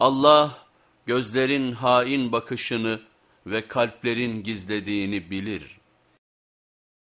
Allah gözlerin hain bakışını ve kalplerin gizlediğini bilir.